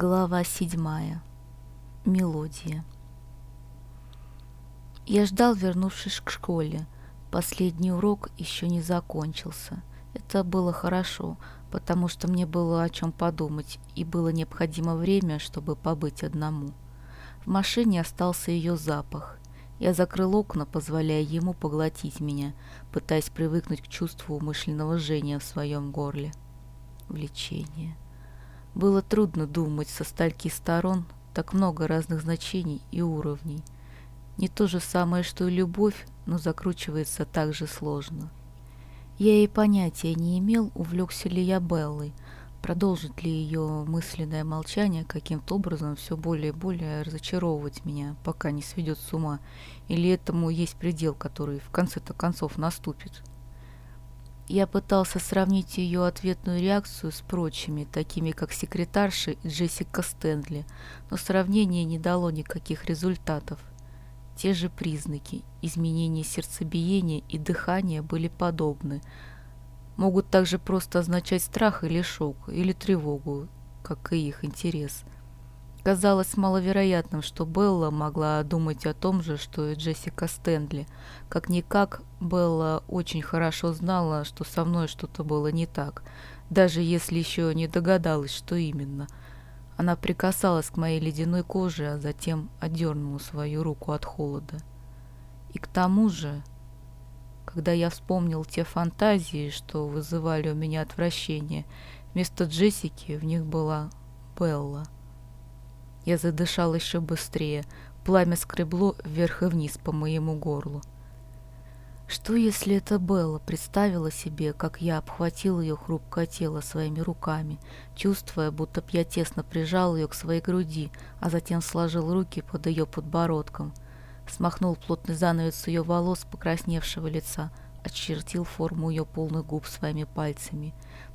Глава седьмая. Мелодия. Я ждал, вернувшись к школе. Последний урок еще не закончился. Это было хорошо, потому что мне было о чем подумать, и было необходимо время, чтобы побыть одному. В машине остался ее запах. Я закрыл окна, позволяя ему поглотить меня, пытаясь привыкнуть к чувству умышленного жжения в своем горле. Влечение. Было трудно думать со стальки сторон, так много разных значений и уровней. Не то же самое, что и любовь, но закручивается так же сложно. Я и понятия не имел, увлекся ли я Беллой, продолжит ли ее мысленное молчание каким-то образом все более и более разочаровывать меня, пока не сведет с ума, или этому есть предел, который в конце-то концов наступит. Я пытался сравнить ее ответную реакцию с прочими, такими как секретарша и Джессика Стэнли, но сравнение не дало никаких результатов. Те же признаки, изменения сердцебиения и дыхания были подобны. Могут также просто означать страх или шок, или тревогу, как и их интерес – Казалось маловероятным, что Белла могла думать о том же, что и Джессика Стэнли. Как-никак, Белла очень хорошо знала, что со мной что-то было не так, даже если еще не догадалась, что именно. Она прикасалась к моей ледяной коже, а затем отдернула свою руку от холода. И к тому же, когда я вспомнил те фантазии, что вызывали у меня отвращение, вместо Джессики в них была Белла. Я задышал еще быстрее. Пламя скребло вверх и вниз по моему горлу. Что, если это Белла представила себе, как я обхватил ее хрупкое тело своими руками, чувствуя, будто б я тесно прижал ее к своей груди, а затем сложил руки под ее подбородком, смахнул плотный занавес ее волос покрасневшего лица, очертил форму ее полных губ своими пальцами,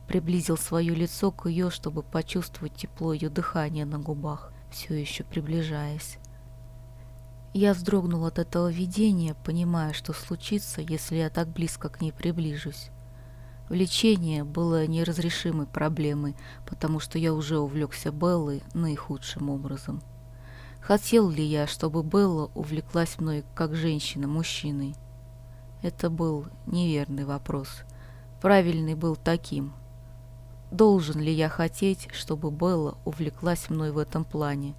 приблизил свое лицо к ее, чтобы почувствовать тепло ее дыхания на губах все еще приближаясь. Я вздрогнул от этого видения, понимая, что случится, если я так близко к ней приближусь. Влечение было неразрешимой проблемой, потому что я уже увлекся Беллой наихудшим образом. Хотел ли я, чтобы Белла увлеклась мной как женщина мужчиной? Это был неверный вопрос. Правильный был таким – должен ли я хотеть, чтобы Белла увлеклась мной в этом плане?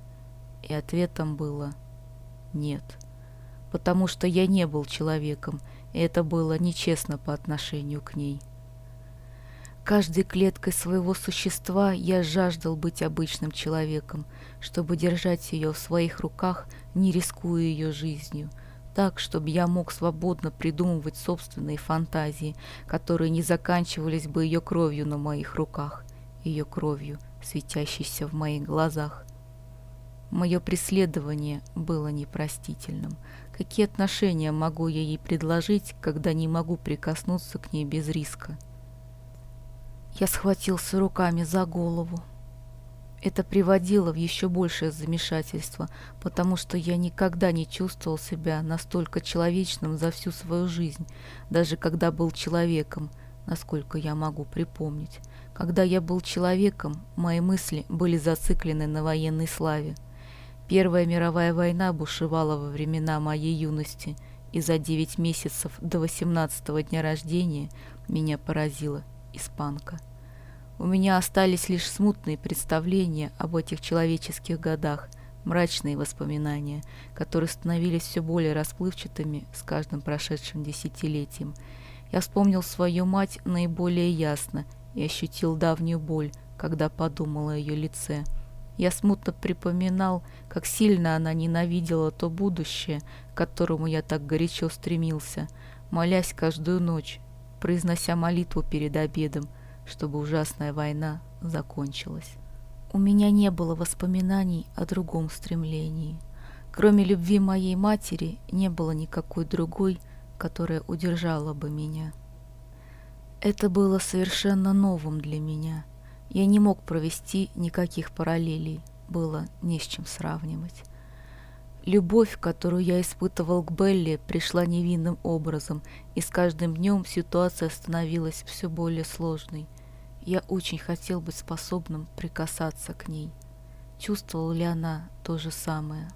И ответом было «нет», потому что я не был человеком, и это было нечестно по отношению к ней. Каждой клеткой своего существа я жаждал быть обычным человеком, чтобы держать ее в своих руках, не рискуя ее жизнью – так, чтобы я мог свободно придумывать собственные фантазии, которые не заканчивались бы ее кровью на моих руках, ее кровью, светящейся в моих глазах. Мое преследование было непростительным. Какие отношения могу я ей предложить, когда не могу прикоснуться к ней без риска? Я схватился руками за голову. Это приводило в еще большее замешательство, потому что я никогда не чувствовал себя настолько человечным за всю свою жизнь, даже когда был человеком, насколько я могу припомнить. Когда я был человеком, мои мысли были зациклены на военной славе. Первая мировая война бушевала во времена моей юности, и за девять месяцев до восемнадцатого дня рождения меня поразила испанка. У меня остались лишь смутные представления об этих человеческих годах, мрачные воспоминания, которые становились все более расплывчатыми с каждым прошедшим десятилетием. Я вспомнил свою мать наиболее ясно и ощутил давнюю боль, когда подумал о ее лице. Я смутно припоминал, как сильно она ненавидела то будущее, к которому я так горячо стремился, молясь каждую ночь, произнося молитву перед обедом – чтобы ужасная война закончилась. У меня не было воспоминаний о другом стремлении. Кроме любви моей матери не было никакой другой, которая удержала бы меня. Это было совершенно новым для меня. Я не мог провести никаких параллелей, было не с чем сравнивать. Любовь, которую я испытывал к Белли, пришла невинным образом, и с каждым днем ситуация становилась все более сложной. Я очень хотел быть способным прикасаться к ней. чувствовала ли она то же самое.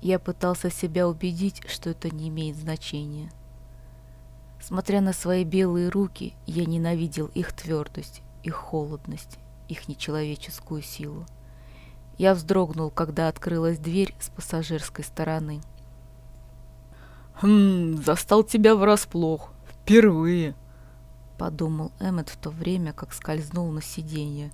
Я пытался себя убедить, что это не имеет значения. Смотря на свои белые руки, я ненавидел их твердость, их холодность, их нечеловеческую силу. Я вздрогнул, когда открылась дверь с пассажирской стороны. «Хм, застал тебя врасплох. Впервые», — подумал Эммет в то время, как скользнул на сиденье.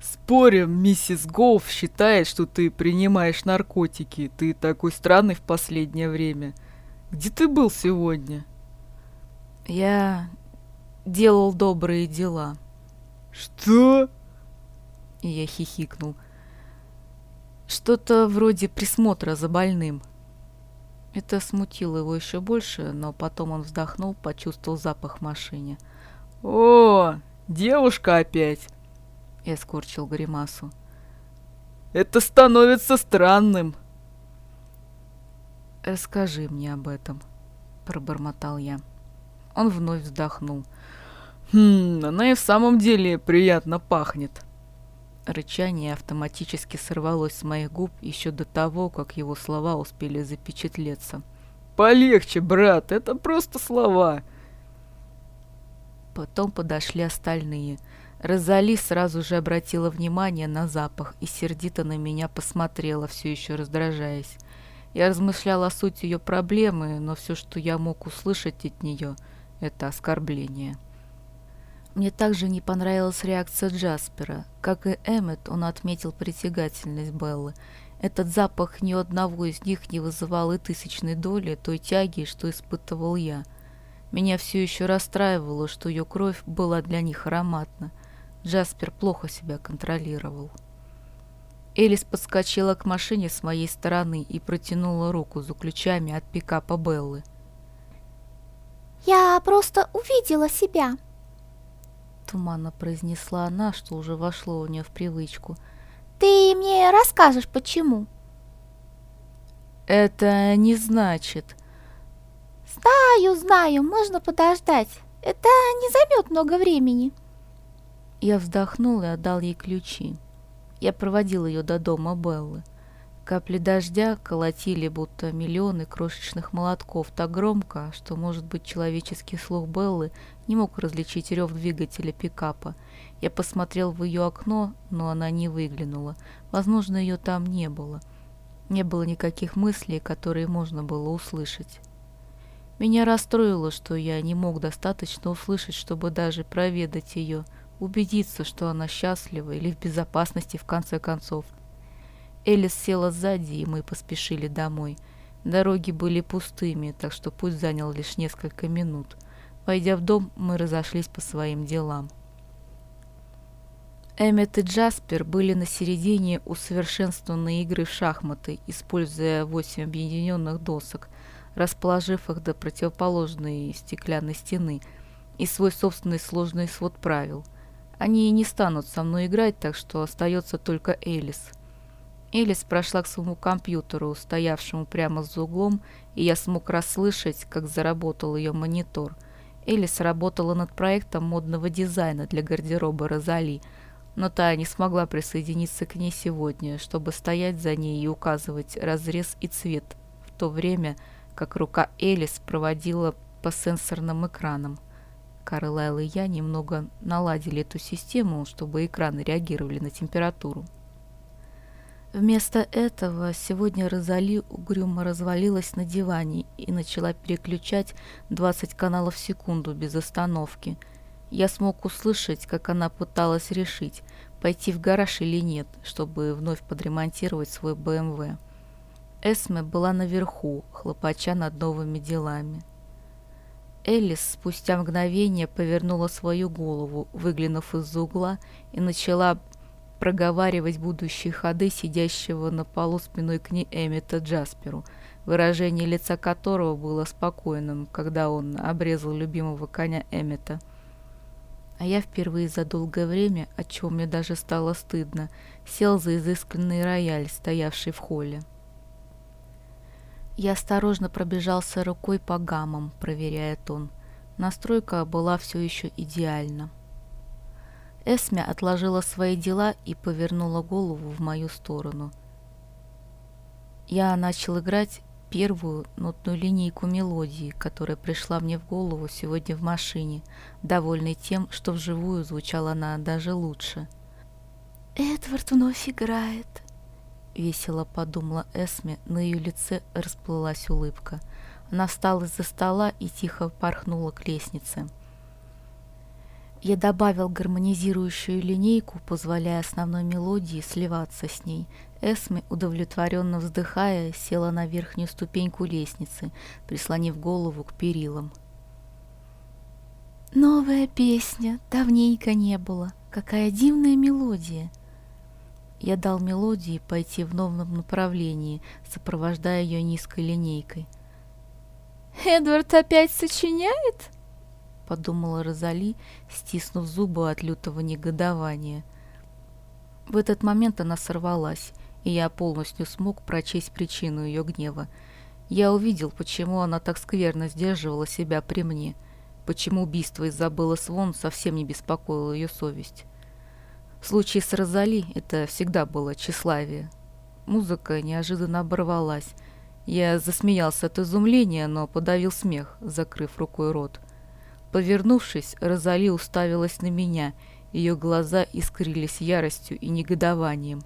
«Спорим, миссис Гоуф считает, что ты принимаешь наркотики. Ты такой странный в последнее время. Где ты был сегодня?» Я делал добрые дела. Что? И я хихикнул. Что-то вроде присмотра за больным. Это смутило его еще больше, но потом он вздохнул, почувствовал запах в машине. «О, девушка опять!» Я скорчил гримасу. «Это становится странным!» «Расскажи мне об этом», — пробормотал я. Он вновь вздохнул. «Хм, она и в самом деле приятно пахнет». Рычание автоматически сорвалось с моих губ еще до того, как его слова успели запечатлеться. «Полегче, брат, это просто слова!» Потом подошли остальные. Розали сразу же обратила внимание на запах и сердито на меня посмотрела, все еще раздражаясь. Я размышлял о сути ее проблемы, но все, что я мог услышать от нее – это оскорбление. Мне также не понравилась реакция Джаспера. Как и Эммет, он отметил притягательность Беллы. Этот запах ни одного из них не вызывал и тысячной доли той тяги, что испытывал я. Меня все еще расстраивало, что ее кровь была для них ароматна. Джаспер плохо себя контролировал. Элис подскочила к машине с моей стороны и протянула руку за ключами от пикапа Беллы. «Я просто увидела себя», — туманно произнесла она, что уже вошло у нее в привычку. «Ты мне расскажешь, почему?» «Это не значит...» «Знаю, знаю, можно подождать. Это не займет много времени». Я вздохнул и отдал ей ключи. Я проводил ее до дома Беллы. Капли дождя колотили, будто миллионы крошечных молотков, так громко, что, может быть, человеческий слух Беллы не мог различить рев двигателя пикапа. Я посмотрел в ее окно, но она не выглянула. Возможно, ее там не было. Не было никаких мыслей, которые можно было услышать. Меня расстроило, что я не мог достаточно услышать, чтобы даже проведать ее, убедиться, что она счастлива или в безопасности в конце концов. Элис села сзади, и мы поспешили домой. Дороги были пустыми, так что путь занял лишь несколько минут. Войдя в дом, мы разошлись по своим делам. Эммет и Джаспер были на середине усовершенствованной игры в шахматы, используя восемь объединенных досок, расположив их до противоположной стеклянной стены и свой собственный сложный свод правил. Они не станут со мной играть, так что остается только Элис – Элис прошла к своему компьютеру, стоявшему прямо за углом, и я смог расслышать, как заработал ее монитор. Элис работала над проектом модного дизайна для гардероба Розали, но та не смогла присоединиться к ней сегодня, чтобы стоять за ней и указывать разрез и цвет, в то время как рука Элис проводила по сенсорным экранам. Карлайл и я немного наладили эту систему, чтобы экраны реагировали на температуру. Вместо этого сегодня Розали угрюмо развалилась на диване и начала переключать 20 каналов в секунду без остановки. Я смог услышать, как она пыталась решить, пойти в гараж или нет, чтобы вновь подремонтировать свой БМВ. Эсме была наверху, хлопача над новыми делами. Элис спустя мгновение повернула свою голову, выглянув из-за угла, и начала проговаривать будущие ходы сидящего на полу спиной к ней Эммета Джасперу, выражение лица которого было спокойным, когда он обрезал любимого коня Эммета. А я впервые за долгое время, о чем мне даже стало стыдно, сел за изысканный рояль, стоявший в холле. Я осторожно пробежался рукой по гаммам, проверяя тон. Настройка была все еще идеальна. Эсме отложила свои дела и повернула голову в мою сторону. Я начал играть первую нотную линейку мелодии, которая пришла мне в голову сегодня в машине, довольный тем, что вживую звучала она даже лучше. «Эдвард вновь играет», — весело подумала Эсме, на ее лице расплылась улыбка. Она встала из-за стола и тихо порхнула к лестнице. Я добавил гармонизирующую линейку, позволяя основной мелодии сливаться с ней. Эсми, удовлетворенно вздыхая, села на верхнюю ступеньку лестницы, прислонив голову к перилам. «Новая песня, давненько не было. Какая дивная мелодия!» Я дал мелодии пойти в новом направлении, сопровождая ее низкой линейкой. «Эдвард опять сочиняет?» подумала Розали, стиснув зубы от лютого негодования. В этот момент она сорвалась, и я полностью смог прочесть причину ее гнева. Я увидел, почему она так скверно сдерживала себя при мне, почему убийство Изабеллы Свон совсем не беспокоило ее совесть. В случае с Розали это всегда было тщеславие. Музыка неожиданно оборвалась. Я засмеялся от изумления, но подавил смех, закрыв рукой рот. Повернувшись, Розали уставилась на меня, ее глаза искрились яростью и негодованием.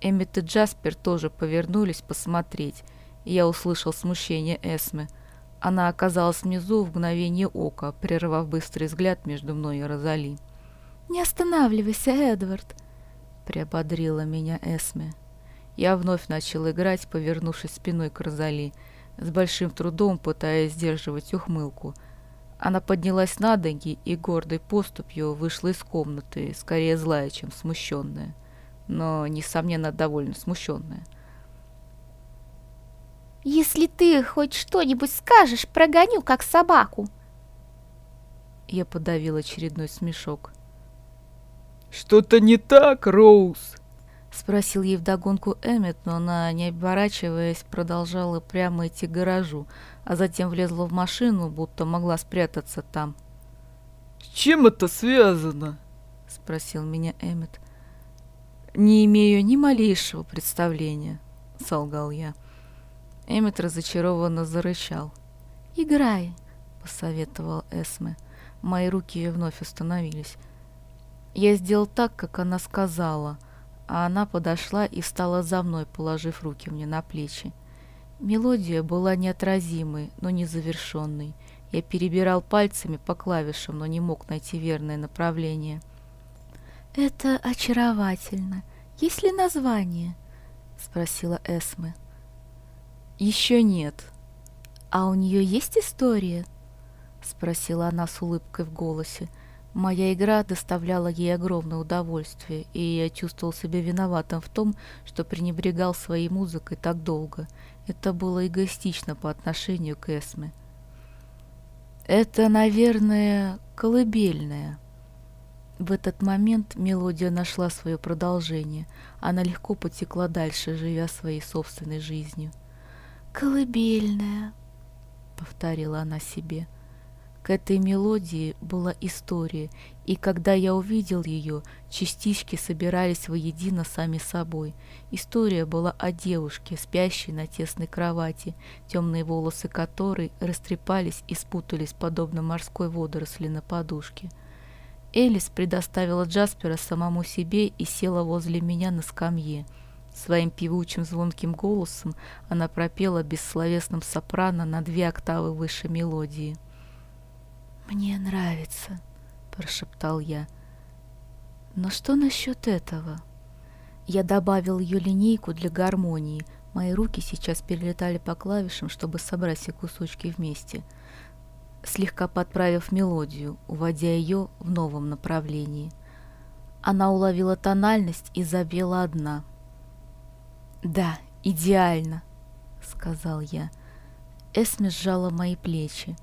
Эммет и Джаспер тоже повернулись посмотреть, я услышал смущение Эсмы. Она оказалась внизу в мгновение ока, прервав быстрый взгляд между мной и Розали. «Не останавливайся, Эдвард!» — приободрила меня Эсме. Я вновь начал играть, повернувшись спиной к Розали, с большим трудом пытаясь сдерживать ухмылку — она поднялась на ноги и гордой поступью вышла из комнаты, скорее злая, чем смущенная, но, несомненно, довольно смущенная. «Если ты хоть что-нибудь скажешь, прогоню, как собаку!» Я подавил очередной смешок. «Что-то не так, Роуз?» Спросил ей вдогонку Эммет, но она, не оборачиваясь, продолжала прямо идти к гаражу, а затем влезла в машину, будто могла спрятаться там. «С чем это связано?» — спросил меня Эммет. «Не имею ни малейшего представления», — солгал я. Эммет разочарованно зарычал. «Играй», — посоветовал Эсме. Мои руки вновь остановились. Я сделал так, как она сказала — а она подошла и встала за мной, положив руки мне на плечи. Мелодия была неотразимой, но не завершенной. Я перебирал пальцами по клавишам, но не мог найти верное направление. «Это очаровательно. Есть ли название?» — спросила Эсме. «Еще нет». «А у нее есть история?» — спросила она с улыбкой в голосе. Моя игра доставляла ей огромное удовольствие, и я чувствовал себя виноватым в том, что пренебрегал своей музыкой так долго. Это было эгоистично по отношению к Эсме. Это, наверное, колыбельная. В этот момент мелодия нашла свое продолжение. Она легко потекла дальше, живя своей собственной жизнью. «Колыбельная», — повторила она себе, — к этой мелодии была история, и когда я увидел ее, частички собирались воедино сами собой. История была о девушке, спящей на тесной кровати, темные волосы которой растрепались и спутались, подобно морской водоросли на подушке. Элис предоставила Джаспера самому себе и села возле меня на скамье. Своим певучим звонким голосом она пропела бессловесным сопрано на две октавы выше мелодии. «Мне нравится», — прошептал я. «Но что насчет этого?» Я добавил ее линейку для гармонии. Мои руки сейчас перелетали по клавишам, чтобы собрать все кусочки вместе, слегка подправив мелодию, уводя ее в новом направлении. Она уловила тональность и запела одна. «Да, идеально», — сказал я. Эсми сжала мои плечи.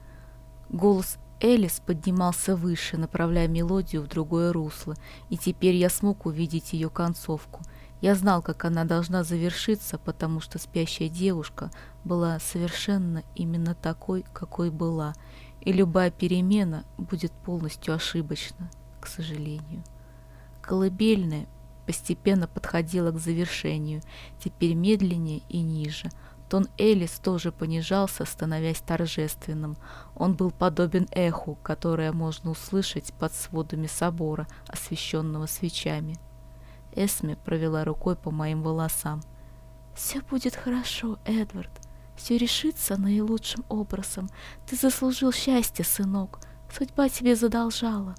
Голос Элис поднимался выше, направляя мелодию в другое русло, и теперь я смог увидеть ее концовку. Я знал, как она должна завершиться, потому что спящая девушка была совершенно именно такой, какой была, и любая перемена будет полностью ошибочна, к сожалению. Колыбельная постепенно подходила к завершению, теперь медленнее и ниже. Тон Элис тоже понижался, становясь торжественным. Он был подобен эху, которое можно услышать под сводами собора, освещенного свечами. Эсме провела рукой по моим волосам. «Все будет хорошо, Эдвард. Все решится наилучшим образом. Ты заслужил счастье, сынок. Судьба тебе задолжала».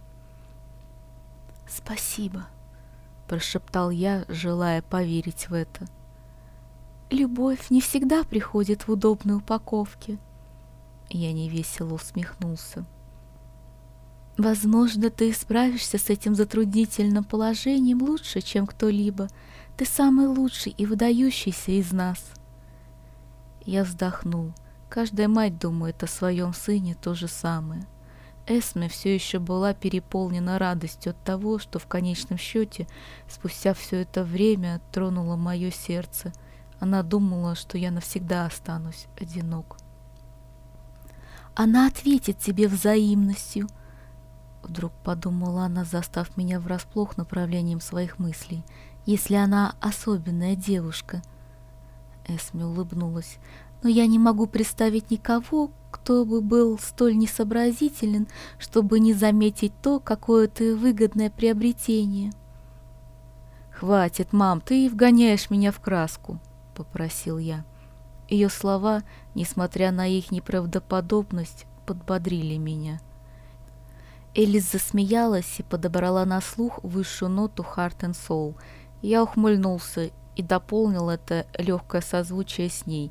«Спасибо», — прошептал я, желая поверить в это. «Любовь не всегда приходит в удобной упаковке». Я невесело усмехнулся. Возможно, ты справишься с этим затруднительным положением лучше, чем кто-либо. Ты самый лучший и выдающийся из нас. Я вздохнул. Каждая мать думает о своем сыне то же самое. Эсме все еще была переполнена радостью от того, что в конечном счете, спустя все это время, тронуло мое сердце. Она думала, что я навсегда останусь одинок. Она ответит тебе взаимностью, Вдруг подумала она, застав меня врасплох направлением своих мыслей. Если она особенная девушка. Эсми улыбнулась. Но я не могу представить никого, кто бы был столь несообразителен, чтобы не заметить то, какое ты выгодное приобретение. «Хватит, мам, ты вгоняешь меня в краску», — попросил я. Ее слова, несмотря на их неправдоподобность, подбодрили меня. Элис засмеялась и подобрала на слух высшую ноту Heart and Soul. Я ухмыльнулся и дополнил это легкое созвучие с ней.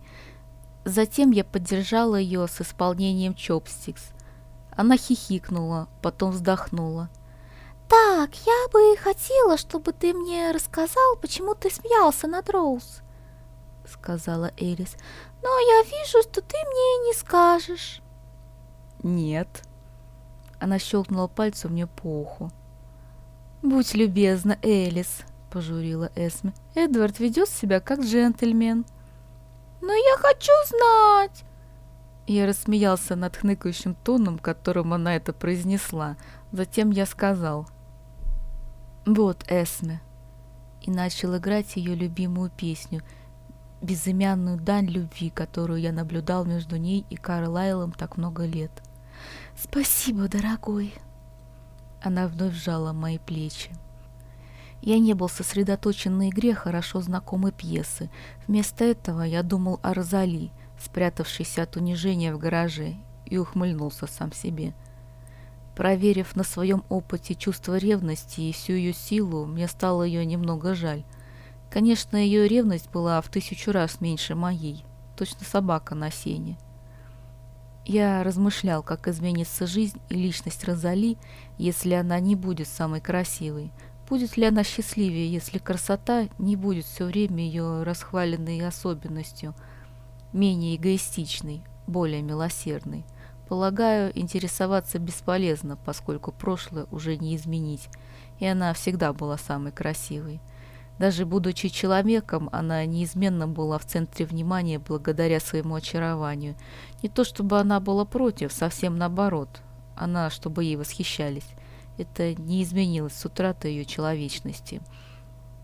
Затем я поддержала ее с исполнением Chopsticks. Она хихикнула, потом вздохнула. «Так, я бы хотела, чтобы ты мне рассказал, почему ты смеялся над Роуз», — сказала Элис. «Но я вижу, что ты мне не скажешь». «Нет», она щелкнула пальцем мне по уху. «Будь любезна, Элис», — пожурила Эсме. «Эдвард ведет себя как джентльмен». «Но я хочу знать!» Я рассмеялся над хныкающим тоном, которым она это произнесла. Затем я сказал «Вот, Эсме», и начал играть ее любимую песню, безымянную дань любви, которую я наблюдал между ней и Карлайлом так много лет. «Спасибо, дорогой!» Она вновь сжала мои плечи. Я не был сосредоточен на игре хорошо знакомой пьесы. Вместо этого я думал о Розали, спрятавшейся от унижения в гараже, и ухмыльнулся сам себе. Проверив на своем опыте чувство ревности и всю ее силу, мне стало ее немного жаль. Конечно, ее ревность была в тысячу раз меньше моей, точно собака на сене. Я размышлял, как изменится жизнь и личность Розали, если она не будет самой красивой. Будет ли она счастливее, если красота не будет все время ее расхваленной особенностью, менее эгоистичной, более милосердной? Полагаю, интересоваться бесполезно, поскольку прошлое уже не изменить, и она всегда была самой красивой. Даже будучи человеком, она неизменно была в центре внимания благодаря своему очарованию. Не то чтобы она была против, совсем наоборот. Она, чтобы ей восхищались. Это не изменилось с утратой ее человечности.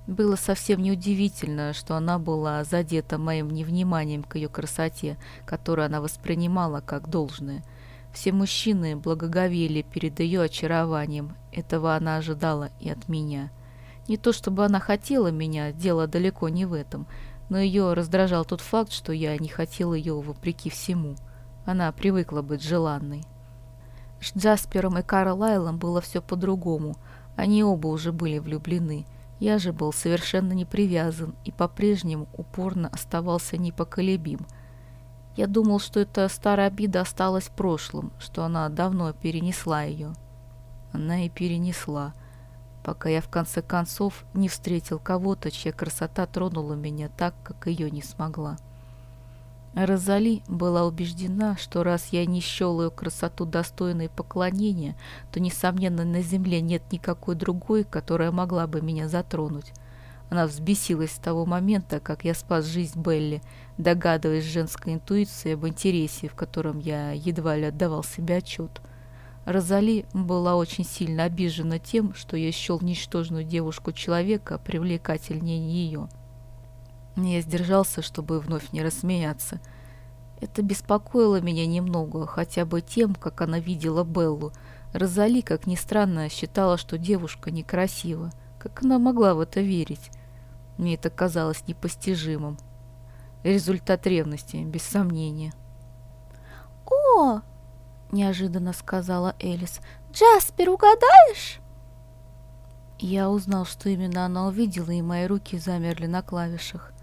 Было совсем неудивительно, что она была задета моим невниманием к ее красоте, которую она воспринимала как должное. Все мужчины благоговели перед ее очарованием. Этого она ожидала и от меня. Не то чтобы она хотела меня, дело далеко не в этом, но ее раздражал тот факт, что я не хотел ее вопреки всему. Она привыкла быть желанной. С Джаспером и Карлайлом было все по-другому. Они оба уже были влюблены. Я же был совершенно не привязан и по-прежнему упорно оставался непоколебим. Я думал, что эта старая обида осталась в прошлом, что она давно перенесла ее. Она и перенесла пока я в конце концов не встретил кого-то, чья красота тронула меня так, как ее не смогла. Розали была убеждена, что раз я не счел ее красоту достойной поклонения, то, несомненно, на земле нет никакой другой, которая могла бы меня затронуть. Она взбесилась с того момента, как я спас жизнь Белли, догадываясь женской интуиции об интересе, в котором я едва ли отдавал себе отчет. Розали была очень сильно обижена тем, что я счел ничтожную девушку человека привлекательнее ее. Я сдержался, чтобы вновь не рассмеяться. Это беспокоило меня немного, хотя бы тем, как она видела Беллу. Розали, как ни странно, считала, что девушка некрасива. Как она могла в это верить? Мне это казалось непостижимым. Результат ревности, без сомнения. «О!» Неожиданно сказала Элис. «Джаспер, угадаешь?» Я узнал, что именно она увидела, и мои руки замерли на клавишах.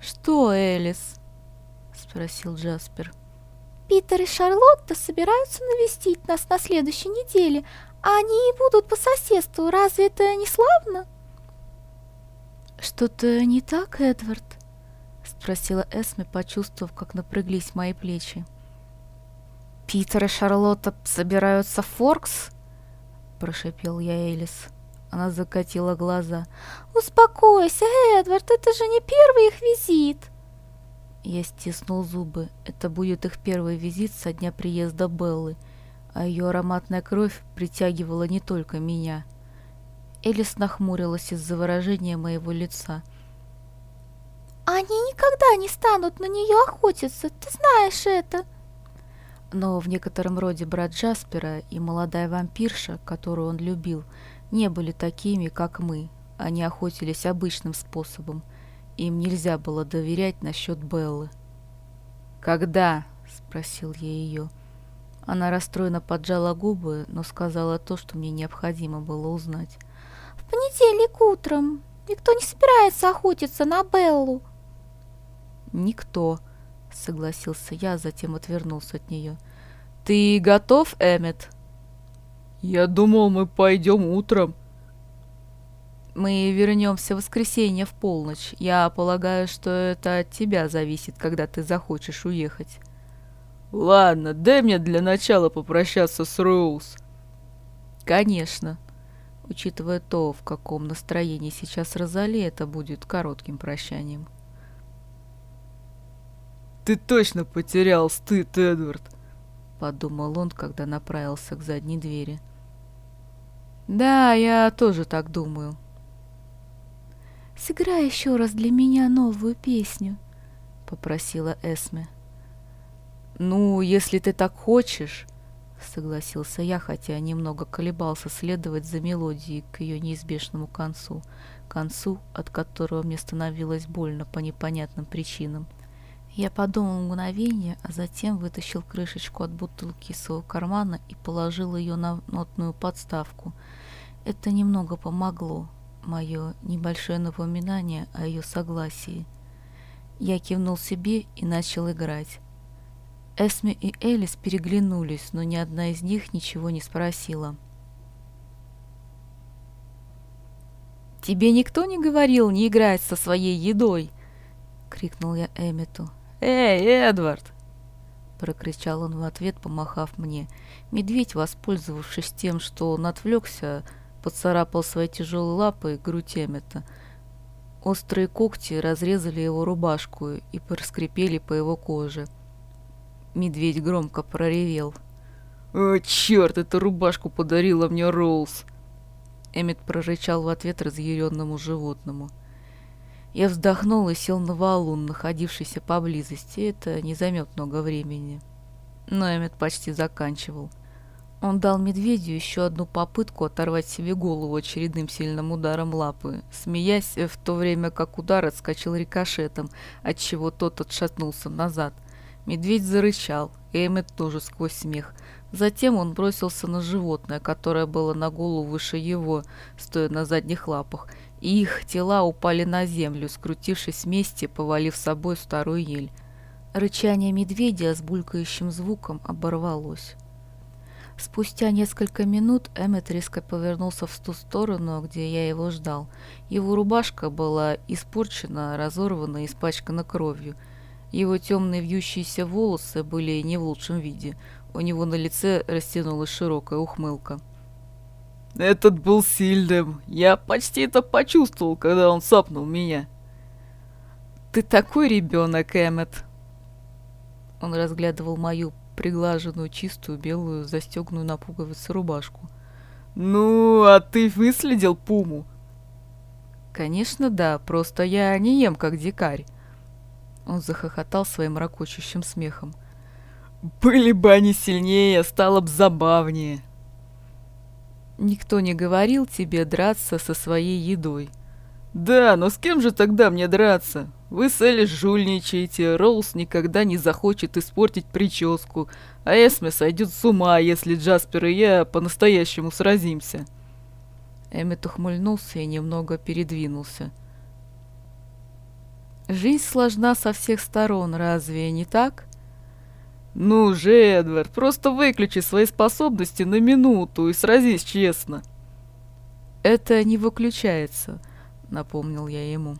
«Что, Элис?» — спросил Джаспер. «Питер и Шарлотта собираются навестить нас на следующей неделе, а они и будут по соседству. Разве это не славно?» «Что-то не так, Эдвард?» — спросила Эсме, почувствовав, как напряглись мои плечи. «Питер и Шарлотта собираются в Форкс?» – прошепел я Элис. Она закатила глаза. «Успокойся, Эдвард, это же не первый их визит!» Я стиснул зубы. Это будет их первый визит со дня приезда Беллы, а ее ароматная кровь притягивала не только меня. Элис нахмурилась из-за выражения моего лица. «Они никогда не станут на нее охотиться, ты знаешь это!» Но в некотором роде брат Джаспера и молодая вампирша, которую он любил, не были такими, как мы. Они охотились обычным способом. Им нельзя было доверять насчет Беллы. «Когда?» — спросил я ее. Она расстроенно поджала губы, но сказала то, что мне необходимо было узнать. «В понедельник утром. Никто не собирается охотиться на Беллу». «Никто», согласился я, затем отвернулся от нее. Ты готов, Эммет? Я думал, мы пойдем утром. Мы вернемся в воскресенье в полночь. Я полагаю, что это от тебя зависит, когда ты захочешь уехать. Ладно, дай мне для начала попрощаться с Роуз. Конечно. Учитывая то, в каком настроении сейчас Розали, это будет коротким прощанием. «Ты точно потерял стыд, Эдвард!» — подумал он, когда направился к задней двери. «Да, я тоже так думаю». «Сыграй еще раз для меня новую песню», — попросила Эсме. «Ну, если ты так хочешь», — согласился я, хотя немного колебался следовать за мелодией к ее неизбежному концу, концу, от которого мне становилось больно по непонятным причинам. Я подумал мгновение, а затем вытащил крышечку от бутылки из своего кармана и положил ее на нотную подставку. Это немного помогло, мое небольшое напоминание о ее согласии. Я кивнул себе и начал играть. Эсме и Элис переглянулись, но ни одна из них ничего не спросила. «Тебе никто не говорил не играть со своей едой?» — крикнул я Эммету. «Эй, Эдвард!» Прокричал он в ответ, помахав мне. Медведь, воспользовавшись тем, что он отвлекся, поцарапал своей тяжелой лапой грудь Эммета. Острые когти разрезали его рубашку и проскрипели по его коже. Медведь громко проревел. «О, черт, эту рубашку подарила мне Роуз!» Эммет прорычал в ответ разъяренному животному. Я вздохнул и сел на валун, находившийся поблизости. Это не займет много времени. Но Эммет почти заканчивал. Он дал медведю еще одну попытку оторвать себе голову очередным сильным ударом лапы, смеясь, в то время как удар отскочил рикошетом, отчего тот отшатнулся назад. Медведь зарычал, и Эммет тоже сквозь смех. Затем он бросился на животное, которое было на голову выше его, стоя на задних лапах, и их тела упали на землю, скрутившись вместе, повалив с собой старую ель. Рычание медведя с булькающим звуком оборвалось. Спустя несколько минут Эммет резко повернулся в ту сторону, где я его ждал. Его рубашка была испорчена, разорвана и испачкана кровью. Его темные вьющиеся волосы были не в лучшем виде. У него на лице растянулась широкая ухмылка. Этот был сильным. Я почти это почувствовал, когда он сапнул меня. Ты такой ребенок, Эммет. Он разглядывал мою приглаженную, чистую, белую, застегнутую на пуговицы рубашку. «Ну, а ты выследил пуму?» «Конечно, да, просто я не ем, как дикарь». Он захохотал своим ракочущим смехом. «Были бы они сильнее, стало бы забавнее». «Никто не говорил тебе драться со своей едой». «Да, но с кем же тогда мне драться? Вы с Элли жульничаете, Роуз никогда не захочет испортить прическу, а Эсме сойдет с ума, если Джаспер и я по-настоящему сразимся». Эммет ухмыльнулся и немного передвинулся. «Жизнь сложна со всех сторон, разве не так?» «Ну же, Эдвард, просто выключи свои способности на минуту и сразись честно». «Это не выключается», — напомнил я ему.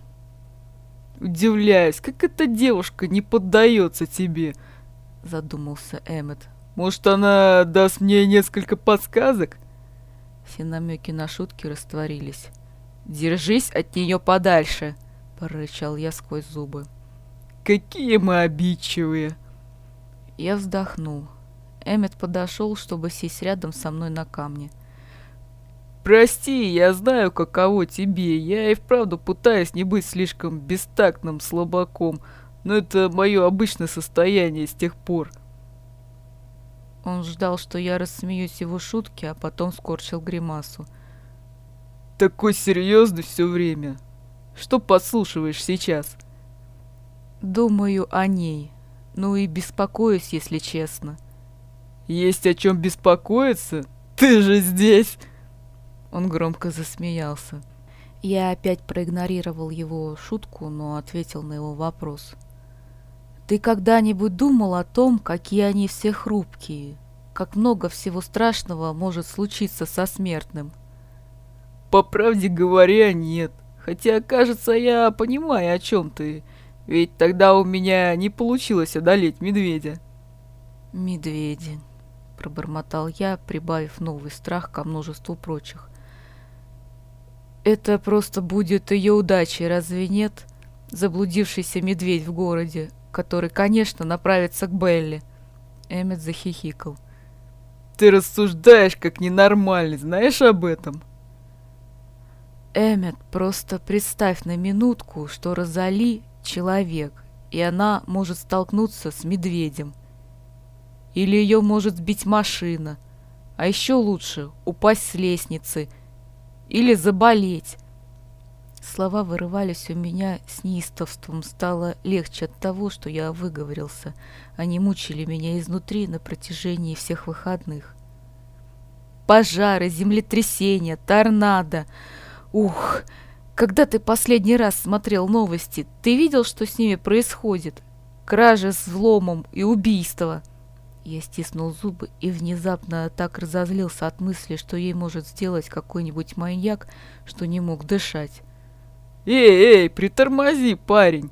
«Удивляюсь, как эта девушка не поддается тебе», — задумался Эммет. «Может, она даст мне несколько подсказок?» Все намеки на шутки растворились. «Держись от нее подальше!» — прорычал я сквозь зубы. «Какие мы обидчивые!» Я вздохнул. Эммет подошел, чтобы сесть рядом со мной на камне. Прости, я знаю, каково тебе. Я и вправду пытаюсь не быть слишком бестактным слабаком, но это мое обычное состояние с тех пор. Он ждал, что я рассмеюсь его шутки, а потом скорчил гримасу. Такой серьезный все время. Что подслушиваешь сейчас? Думаю о ней. Ну и беспокоюсь, если честно. Есть о чем беспокоиться? Ты же здесь! Он громко засмеялся. Я опять проигнорировал его шутку, но ответил на его вопрос. «Ты когда-нибудь думал о том, какие они все хрупкие? Как много всего страшного может случиться со смертным?» «По правде говоря, нет. Хотя, кажется, я понимаю, о чем ты. Ведь тогда у меня не получилось одолеть медведя». «Медведи», — пробормотал я, прибавив новый страх ко множеству прочих. Это просто будет ее удачей, разве нет? Заблудившийся медведь в городе, который, конечно, направится к Белли. Эммет захихикал. Ты рассуждаешь как ненормальный, знаешь об этом? Эммет, просто представь на минутку, что Розали — человек, и она может столкнуться с медведем. Или ее может сбить машина, а еще лучше упасть с лестницы — или заболеть. Слова вырывались у меня с неистовством. Стало легче от того, что я выговорился. Они мучили меня изнутри на протяжении всех выходных. Пожары, землетрясения, торнадо. Ух, когда ты последний раз смотрел новости, ты видел, что с ними происходит? Кражи с взломом и убийства — я стиснул зубы и внезапно так разозлился от мысли, что ей может сделать какой-нибудь маньяк, что не мог дышать. «Эй, эй, притормози, парень!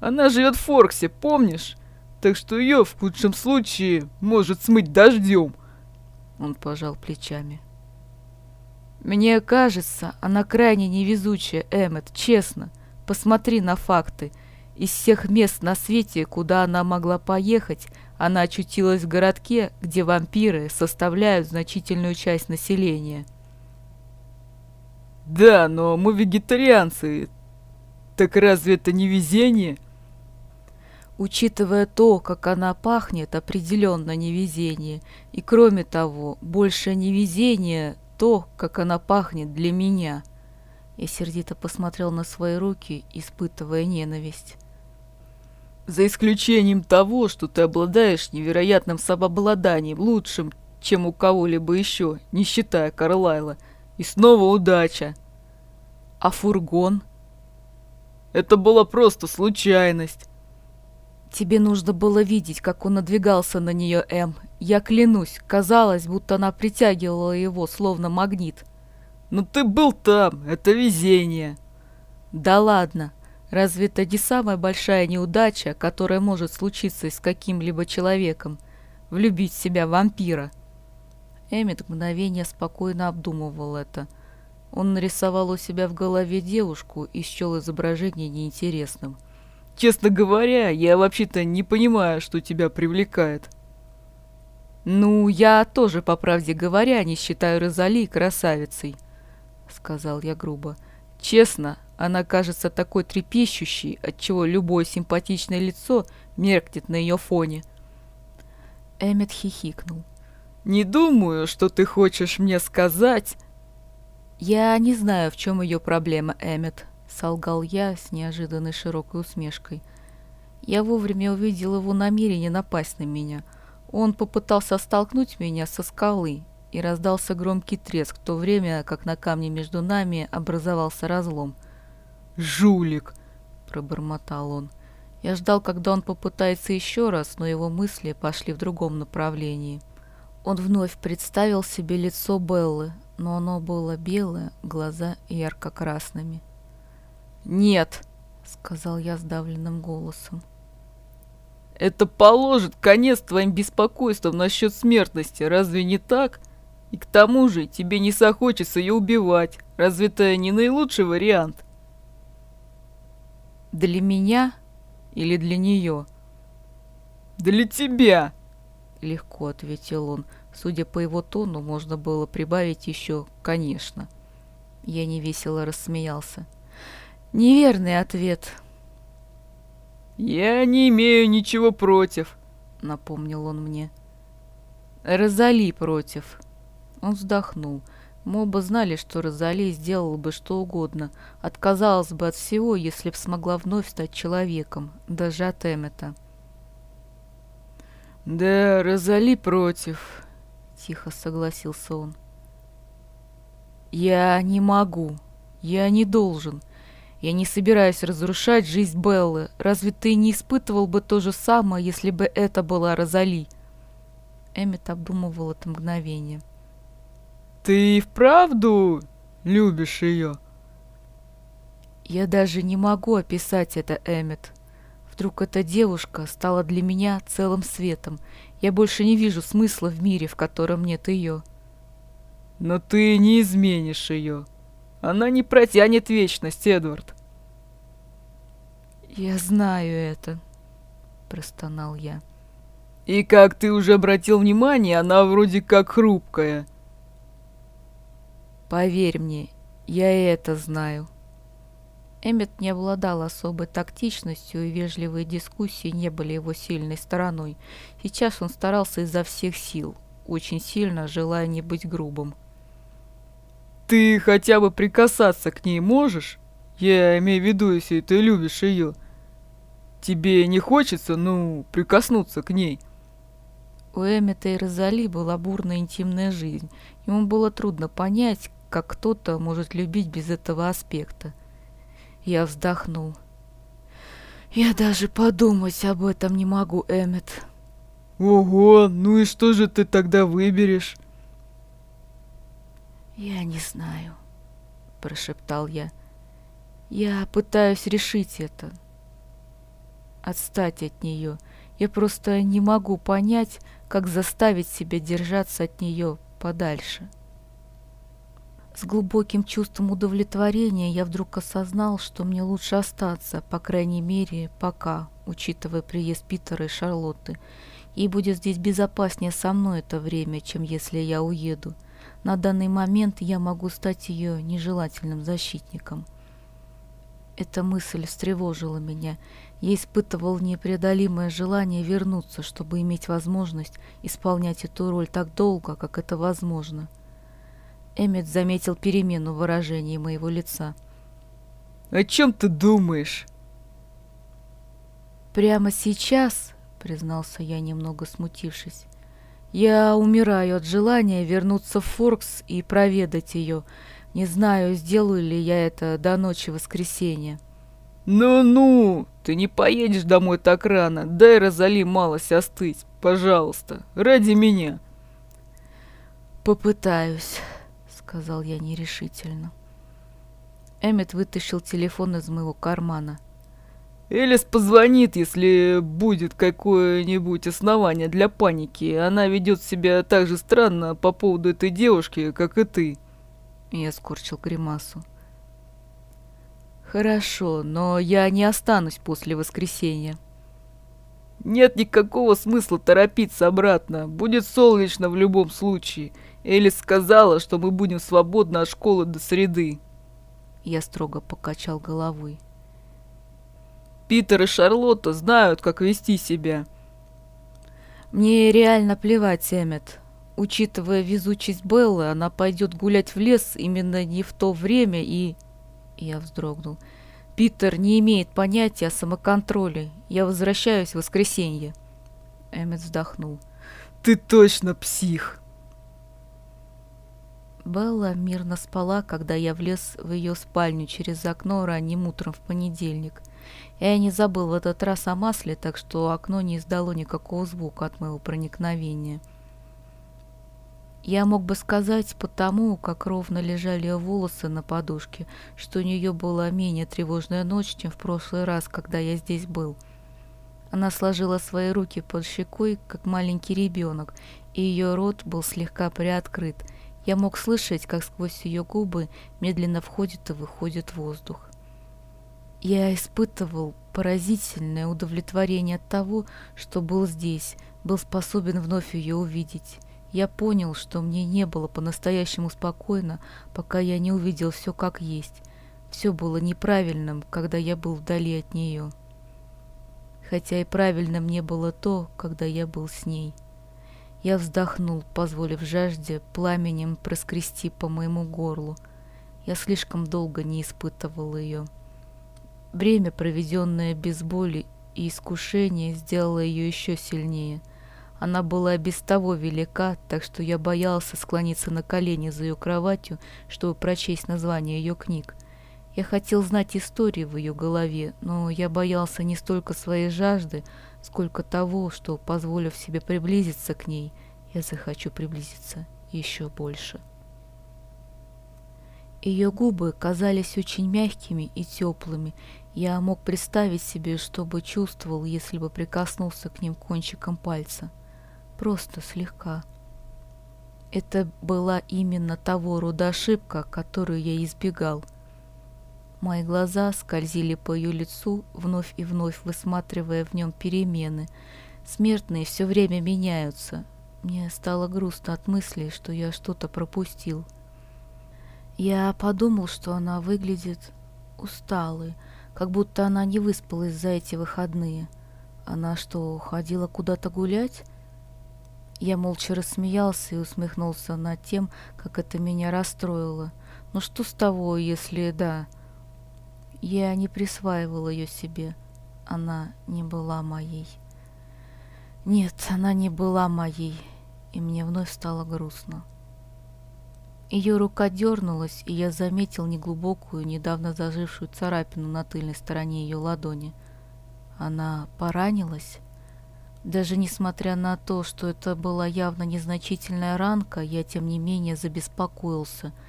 Она живет в Форксе, помнишь? Так что ее в худшем случае может смыть дождем!» Он пожал плечами. «Мне кажется, она крайне невезучая, Эммет, честно. Посмотри на факты. Из всех мест на свете, куда она могла поехать, она очутилась в городке, где вампиры составляют значительную часть населения. Да, но мы вегетарианцы. Так разве это не везение? Учитывая то, как она пахнет, определенно невезение. И кроме того, больше невезение то, как она пахнет для меня. Я сердито посмотрел на свои руки, испытывая ненависть. За исключением того, что ты обладаешь невероятным самообладанием, лучшим, чем у кого-либо еще, не считая Карлайла. И снова удача. А фургон? Это была просто случайность. Тебе нужно было видеть, как он надвигался на нее, Эм. Я клянусь, казалось, будто она притягивала его, словно магнит. Но ты был там, это везение. Да ладно, Разве это не самая большая неудача, которая может случиться с каким-либо человеком? Влюбить в себя вампира? Эммет мгновение спокойно обдумывал это. Он нарисовал у себя в голове девушку и счел изображение неинтересным. «Честно говоря, я вообще-то не понимаю, что тебя привлекает». «Ну, я тоже, по правде говоря, не считаю Розали красавицей», — сказал я грубо. «Честно, она кажется такой трепещущей, отчего любое симпатичное лицо меркнет на ее фоне». Эммет хихикнул. «Не думаю, что ты хочешь мне сказать...» «Я не знаю, в чем ее проблема, Эммет», — солгал я с неожиданной широкой усмешкой. Я вовремя увидел его намерение напасть на меня — он попытался столкнуть меня со скалы, и раздался громкий треск, в то время как на камне между нами образовался разлом. «Жулик!» – пробормотал он. Я ждал, когда он попытается еще раз, но его мысли пошли в другом направлении. Он вновь представил себе лицо Беллы, но оно было белое, глаза ярко-красными. «Нет!» — сказал я сдавленным голосом. Это положит конец твоим беспокойствам насчет смертности, разве не так? И к тому же тебе не захочется ее убивать. Разве это не наилучший вариант? Для меня или для нее? Для тебя, легко ответил он. Судя по его тону, можно было прибавить еще «конечно». Я невесело рассмеялся. Неверный ответ. «Я не имею ничего против», — напомнил он мне. «Розали против». Он вздохнул. Мы оба знали, что Розали сделала бы что угодно, отказалась бы от всего, если б смогла вновь стать человеком, даже от Эммета. «Да, Розали против», — тихо согласился он. «Я не могу. Я не должен. Я не собираюсь разрушать жизнь Беллы. Разве ты не испытывал бы то же самое, если бы это была Розали?» Эммет обдумывал это мгновение. «Ты и вправду любишь ее?» «Я даже не могу описать это, Эммет. Вдруг эта девушка стала для меня целым светом. Я больше не вижу смысла в мире, в котором нет ее». «Но ты не изменишь ее», она не протянет вечность, Эдвард. Я знаю это, простонал я. И как ты уже обратил внимание, она вроде как хрупкая. Поверь мне, я и это знаю. Эммет не обладал особой тактичностью, и вежливые дискуссии не были его сильной стороной. Сейчас он старался изо всех сил, очень сильно желая не быть грубым. Ты хотя бы прикасаться к ней можешь? Я имею в виду, если ты любишь ее. Тебе не хочется, ну, прикоснуться к ней?» У Эммета и Розали была бурная интимная жизнь. Ему было трудно понять, как кто-то может любить без этого аспекта. Я вздохнул. «Я даже подумать об этом не могу, Эммет». «Ого, ну и что же ты тогда выберешь?» «Я не знаю», — прошептал я. «Я пытаюсь решить это. Отстать от нее. Я просто не могу понять, как заставить себя держаться от нее подальше». С глубоким чувством удовлетворения я вдруг осознал, что мне лучше остаться, по крайней мере, пока, учитывая приезд Питера и Шарлотты. Ей будет здесь безопаснее со мной это время, чем если я уеду. На данный момент я могу стать ее нежелательным защитником. Эта мысль встревожила меня. Я испытывал непреодолимое желание вернуться, чтобы иметь возможность исполнять эту роль так долго, как это возможно. Эммет заметил перемену в выражении моего лица. «О чем ты думаешь?» «Прямо сейчас», — признался я, немного смутившись, я умираю от желания вернуться в Форкс и проведать ее. Не знаю, сделаю ли я это до ночи воскресенья. «Ну-ну, ты не поедешь домой так рано. Дай Розали малость остыть, пожалуйста, ради меня». «Попытаюсь», — сказал я нерешительно. Эммет вытащил телефон из моего кармана. Элис позвонит, если будет какое-нибудь основание для паники. Она ведет себя так же странно по поводу этой девушки, как и ты. Я скорчил гримасу. Хорошо, но я не останусь после воскресенья. Нет никакого смысла торопиться обратно. Будет солнечно в любом случае. Элис сказала, что мы будем свободны от школы до среды. Я строго покачал головой. Питер и Шарлотта знают, как вести себя. Мне реально плевать, Эммет. Учитывая везучесть Беллы, она пойдет гулять в лес именно не в то время и... Я вздрогнул. Питер не имеет понятия о самоконтроле. Я возвращаюсь в воскресенье. Эммет вздохнул. Ты точно псих. Белла мирно спала, когда я влез в ее спальню через окно ранним утром в понедельник. Я не забыл в этот раз о масле, так что окно не издало никакого звука от моего проникновения. Я мог бы сказать потому, как ровно лежали ее волосы на подушке, что у нее была менее тревожная ночь, чем в прошлый раз, когда я здесь был. Она сложила свои руки под щекой, как маленький ребенок, и ее рот был слегка приоткрыт – я мог слышать, как сквозь ее губы медленно входит и выходит воздух. Я испытывал поразительное удовлетворение от того, что был здесь, был способен вновь ее увидеть. Я понял, что мне не было по-настоящему спокойно, пока я не увидел все как есть. Все было неправильным, когда я был вдали от нее. Хотя и правильным не было то, когда я был с ней. Я вздохнул, позволив жажде пламенем проскрести по моему горлу. Я слишком долго не испытывал ее. Время, проведенное без боли и искушения, сделало ее еще сильнее. Она была без того велика, так что я боялся склониться на колени за ее кроватью, чтобы прочесть название ее книг. Я хотел знать истории в ее голове, но я боялся не столько своей жажды, сколько того, что, позволив себе приблизиться к ней, я захочу приблизиться еще больше. Ее губы казались очень мягкими и теплыми. Я мог представить себе, что бы чувствовал, если бы прикоснулся к ним кончиком пальца. Просто слегка. Это была именно того рода ошибка, которую я избегал. Мои глаза скользили по ее лицу, вновь и вновь высматривая в нем перемены. Смертные все время меняются. Мне стало грустно от мысли, что я что-то пропустил. Я подумал, что она выглядит усталой, как будто она не выспалась за эти выходные. Она что, ходила куда-то гулять? Я молча рассмеялся и усмехнулся над тем, как это меня расстроило. Ну что с того, если да? Я не присваивал ее себе. Она не была моей. Нет, она не была моей, и мне вновь стало грустно. Ее рука дернулась, и я заметил неглубокую, недавно зажившую царапину на тыльной стороне ее ладони. Она поранилась? Даже несмотря на то, что это была явно незначительная ранка, я тем не менее забеспокоился –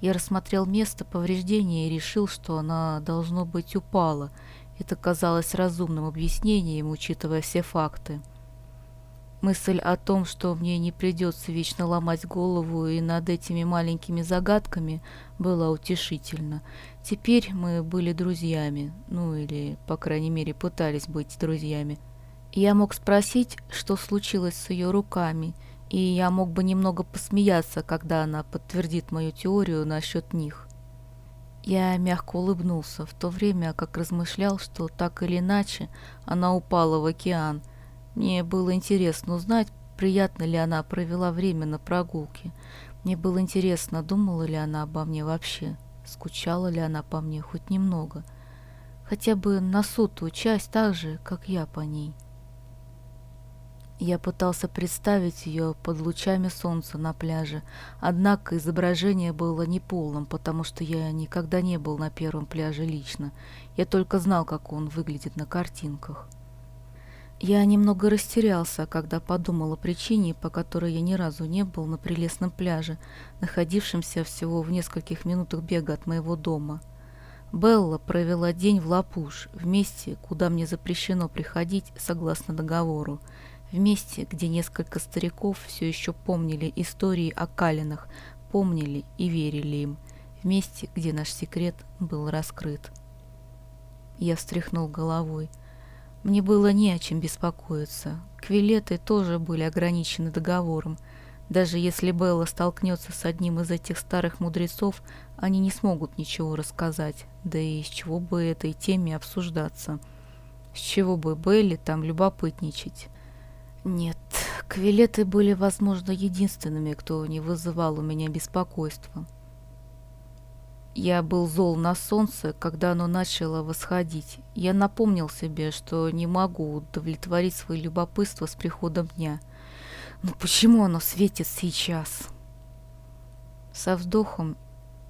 я рассмотрел место повреждения и решил, что она, должно быть, упала. Это казалось разумным объяснением, учитывая все факты. Мысль о том, что мне не придется вечно ломать голову и над этими маленькими загадками, была утешительна. Теперь мы были друзьями, ну или, по крайней мере, пытались быть друзьями. Я мог спросить, что случилось с ее руками – и я мог бы немного посмеяться, когда она подтвердит мою теорию насчет них. Я мягко улыбнулся, в то время как размышлял, что так или иначе она упала в океан. Мне было интересно узнать, приятно ли она провела время на прогулке. Мне было интересно, думала ли она обо мне вообще, скучала ли она по мне хоть немного, хотя бы на сотую часть так же, как я по ней. Я пытался представить ее под лучами солнца на пляже, однако изображение было неполным, потому что я никогда не был на первом пляже лично. Я только знал, как он выглядит на картинках. Я немного растерялся, когда подумал о причине, по которой я ни разу не был на прелестном пляже, находившемся всего в нескольких минутах бега от моего дома. Белла провела день в Лапуш, в месте, куда мне запрещено приходить согласно договору, в месте, где несколько стариков все еще помнили истории о Калинах, помнили и верили им, в месте, где наш секрет был раскрыт. Я встряхнул головой. Мне было не о чем беспокоиться. Квилеты тоже были ограничены договором. Даже если Белла столкнется с одним из этих старых мудрецов, они не смогут ничего рассказать. Да и с чего бы этой теме обсуждаться? С чего бы Белли там любопытничать? Нет, квилеты были, возможно, единственными, кто не вызывал у меня беспокойства. Я был зол на солнце, когда оно начало восходить. Я напомнил себе, что не могу удовлетворить свое любопытство с приходом дня. Но почему оно светит сейчас? Со вздохом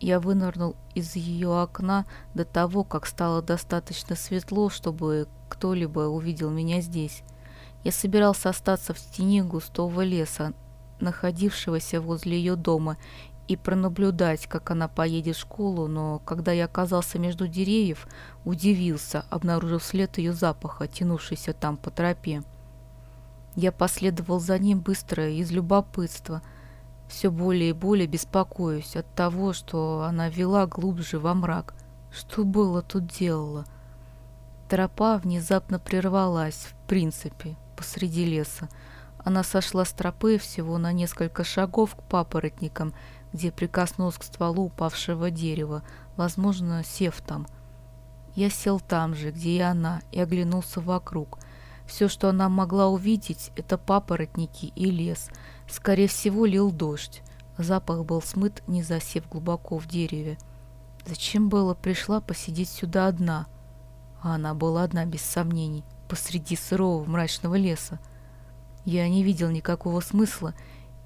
я вынырнул из ее окна до того, как стало достаточно светло, чтобы кто-либо увидел меня здесь. Я собирался остаться в тени густого леса, находившегося возле ее дома, и пронаблюдать, как она поедет в школу, но когда я оказался между деревьев, удивился, обнаружив след ее запаха, тянувшийся там по тропе. Я последовал за ним быстро из любопытства, все более и более беспокоюсь от того, что она вела глубже во мрак. Что было тут делала? Тропа внезапно прервалась, в принципе, посреди леса. Она сошла с тропы всего на несколько шагов к папоротникам где прикоснулся к стволу упавшего дерева, возможно, сев там. Я сел там же, где и она, и оглянулся вокруг. Все, что она могла увидеть, это папоротники и лес. Скорее всего, лил дождь. Запах был смыт, не засев глубоко в дереве. Зачем было пришла посидеть сюда одна? А она была одна, без сомнений, посреди сырого мрачного леса. Я не видел никакого смысла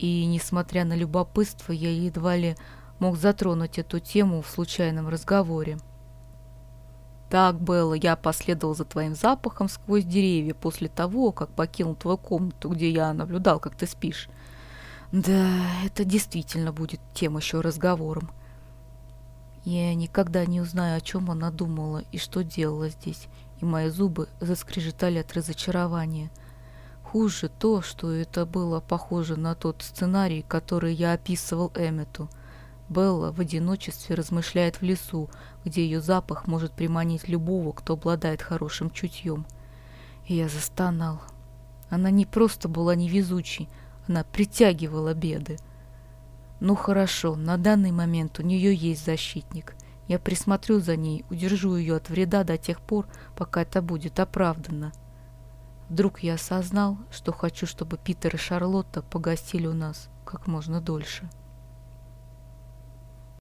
и, несмотря на любопытство, я едва ли мог затронуть эту тему в случайном разговоре. «Так, Белла, я последовал за твоим запахом сквозь деревья после того, как покинул твою комнату, где я наблюдал, как ты спишь. Да, это действительно будет тем еще разговором. Я никогда не узнаю, о чем она думала и что делала здесь, и мои зубы заскрежетали от разочарования – Хуже то, что это было похоже на тот сценарий, который я описывал Эммету. Белла в одиночестве размышляет в лесу, где ее запах может приманить любого, кто обладает хорошим чутьем. И я застонал. Она не просто была невезучей, она притягивала беды. Ну хорошо, на данный момент у нее есть защитник. Я присмотрю за ней, удержу ее от вреда до тех пор, пока это будет оправдано. Вдруг я осознал, что хочу, чтобы Питер и Шарлотта погостили у нас как можно дольше.